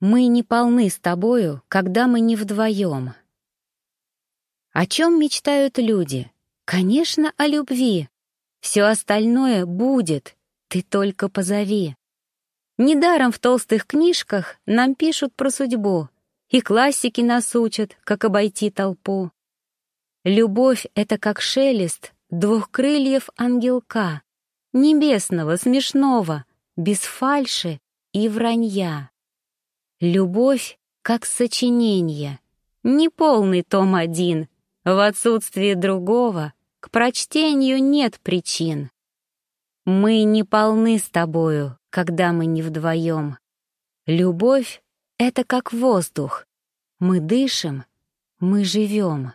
Мы не полны с тобою, когда мы не вдвоем. О чем мечтают люди? Конечно, о любви. Все остальное будет, ты только позови. Недаром в толстых книжках нам пишут про судьбу, и классики нас учат, как обойти толпу. Любовь — это как шелест двух крыльев ангелка, небесного, смешного, без фальши и вранья. Любовь как сочинение, не полный том один, в отсутствии другого к прочтению нет причин. Мы не полны с тобою, когда мы не вдвоем. Любовь — это как воздух. Мы дышим, мы живем.